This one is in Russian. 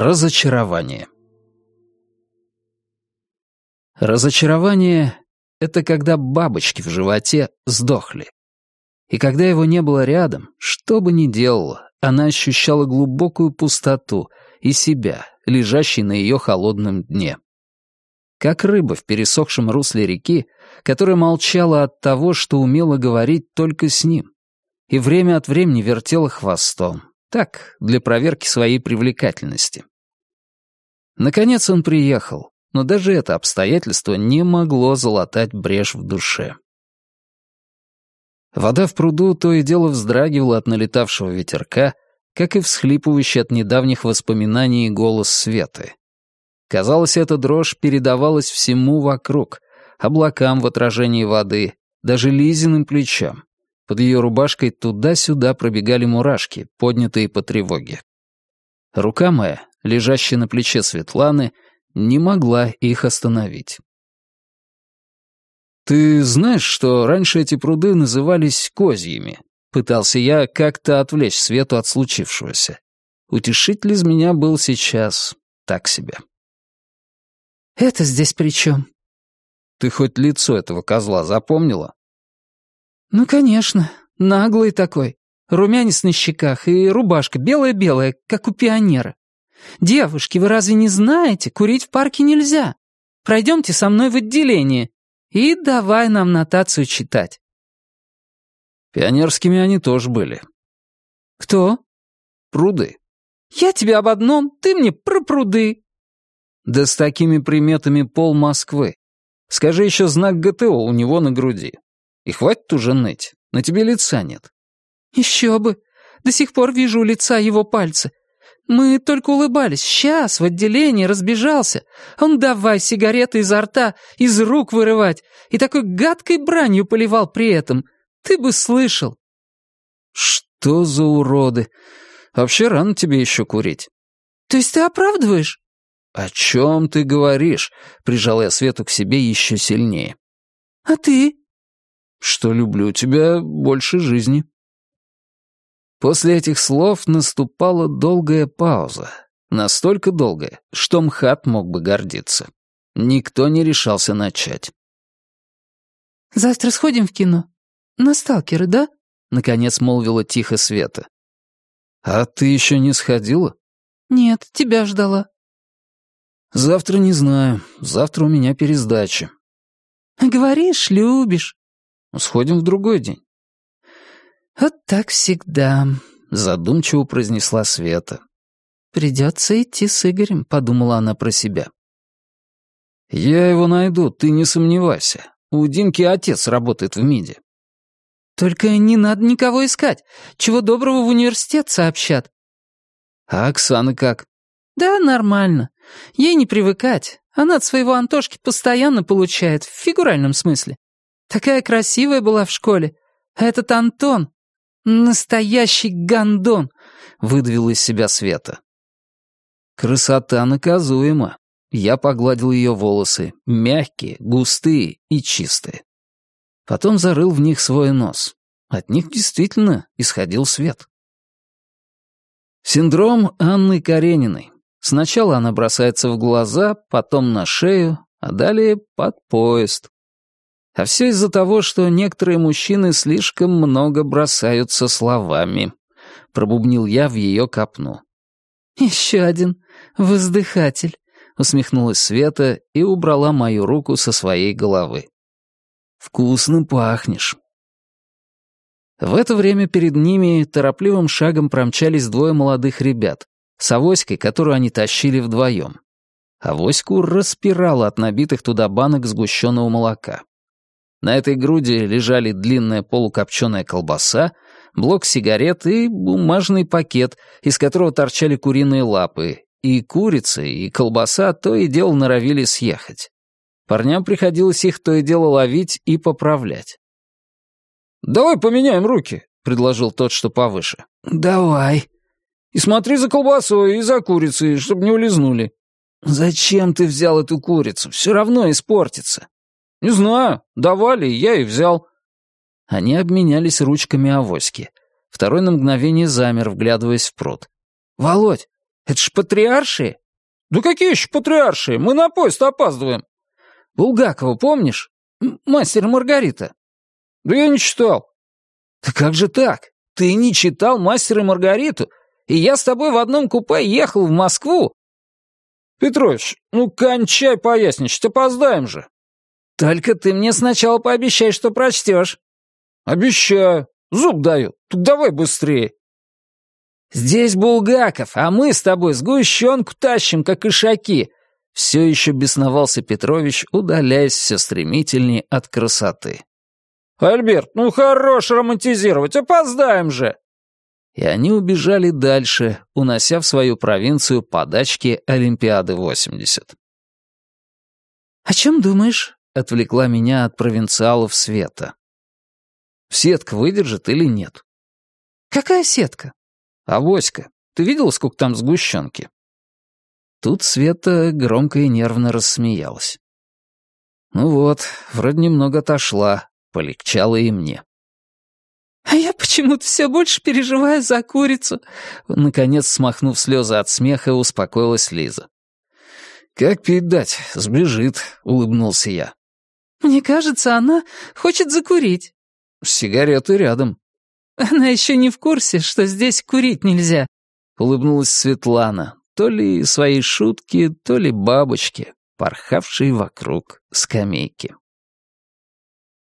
Разочарование. Разочарование — это когда бабочки в животе сдохли. И когда его не было рядом, что бы ни делала, она ощущала глубокую пустоту и себя, лежащей на ее холодном дне. Как рыба в пересохшем русле реки, которая молчала от того, что умела говорить только с ним, и время от времени вертела хвостом, так, для проверки своей привлекательности. Наконец он приехал, но даже это обстоятельство не могло залатать брешь в душе. Вода в пруду то и дело вздрагивала от налетавшего ветерка, как и всхлипывающий от недавних воспоминаний голос Светы. Казалось, эта дрожь передавалась всему вокруг, облакам в отражении воды, даже Лизиным плечам. Под ее рубашкой туда-сюда пробегали мурашки, поднятые по тревоге. Рука моя, лежащая на плече Светланы, не могла их остановить. «Ты знаешь, что раньше эти пруды назывались козьими?» Пытался я как-то отвлечь Свету от случившегося. Утешитель из меня был сейчас так себе. «Это здесь при чем?» «Ты хоть лицо этого козла запомнила?» «Ну, конечно. Наглый такой. Румянец на щеках и рубашка белая-белая, как у пионера. «Девушки, вы разве не знаете, курить в парке нельзя? Пройдемте со мной в отделение и давай нам нотацию читать». Пионерскими они тоже были. «Кто?» «Пруды». «Я тебе об одном, ты мне про пруды». «Да с такими приметами пол Москвы. Скажи еще знак ГТО у него на груди. И хватит уже ныть, на тебе лица нет». «Еще бы. До сих пор вижу у лица его пальцы. Мы только улыбались. Сейчас, в отделении, разбежался. Он давай сигареты изо рта, из рук вырывать. И такой гадкой бранью поливал при этом. Ты бы слышал. Что за уроды? Вообще рано тебе еще курить. То есть ты оправдываешь? «О чем ты говоришь?» — прижал я Свету к себе еще сильнее. «А ты?» «Что люблю тебя больше жизни». После этих слов наступала долгая пауза. Настолько долгая, что МХАТ мог бы гордиться. Никто не решался начать. «Завтра сходим в кино? На сталкеры, да?» — наконец молвила тихо Света. «А ты еще не сходила?» «Нет, тебя ждала». «Завтра не знаю. Завтра у меня пересдача». «Говоришь, любишь». «Сходим в другой день». «Вот так всегда», — задумчиво произнесла Света. «Придется идти с Игорем», — подумала она про себя. «Я его найду, ты не сомневайся. У Димки отец работает в МИДе». «Только не надо никого искать. Чего доброго в университет сообщат». «А Оксана как?» «Да, нормально. Ей не привыкать. Она от своего Антошки постоянно получает, в фигуральном смысле. Такая красивая была в школе. А этот Антон, «Настоящий гондон!» — выдавил из себя Света. «Красота наказуема». Я погладил ее волосы, мягкие, густые и чистые. Потом зарыл в них свой нос. От них действительно исходил свет. Синдром Анны Карениной. Сначала она бросается в глаза, потом на шею, а далее под поезд. А все из-за того, что некоторые мужчины слишком много бросаются словами. Пробубнил я в ее копну. «Еще один воздыхатель», — усмехнулась Света и убрала мою руку со своей головы. «Вкусно пахнешь». В это время перед ними торопливым шагом промчались двое молодых ребят с авоськой, которую они тащили вдвоем. Авоську распирала от набитых туда банок сгущенного молока. На этой груди лежали длинная полукопченая колбаса, блок сигарет и бумажный пакет, из которого торчали куриные лапы, и курица, и колбаса то и дело норовили съехать. Парням приходилось их то и дело ловить и поправлять. «Давай поменяем руки», — предложил тот, что повыше. «Давай». «И смотри за колбасой и за курицей, чтобы не улизнули». «Зачем ты взял эту курицу? Все равно испортится». «Не знаю. Давали, я и взял». Они обменялись ручками авоськи. Второй на мгновение замер, вглядываясь в пруд. «Володь, Это ж патриаршие. Да какие еще патриаршие? Мы на поезд опаздываем. Булгакова помнишь? Мастер Маргарита. Да я не читал. Да как же так? Ты не читал «Мастера Маргариту», и я с тобой в одном купе ехал в Москву. Петрович, ну кончай поясничать, опоздаем же. Только ты мне сначала пообещай, что прочтешь. Обещаю. Зуб даю. Тут давай быстрее. Здесь Булгаков, а мы с тобой сгущенку тащим, как ишаки. Все еще бесновался Петрович, удаляясь все стремительнее от красоты. «Альберт, ну хорош романтизировать, опоздаем же!» И они убежали дальше, унося в свою провинцию подачки Олимпиады-80. «О чем думаешь?» — отвлекла меня от провинциалов Света. «Сетка выдержит или нет?» «Какая сетка?» «Авоська. Ты видел, сколько там сгущенки?» Тут Света громко и нервно рассмеялась. Ну вот, вроде немного отошла, полегчало и мне. «А я почему-то все больше переживаю за курицу», наконец, смахнув слезы от смеха, успокоилась Лиза. «Как пить дать? Сбежит», — улыбнулся я. «Мне кажется, она хочет закурить». «Сигареты рядом». «Она еще не в курсе, что здесь курить нельзя», — улыбнулась Светлана, то ли своей шутки, то ли бабочки, порхавшие вокруг скамейки.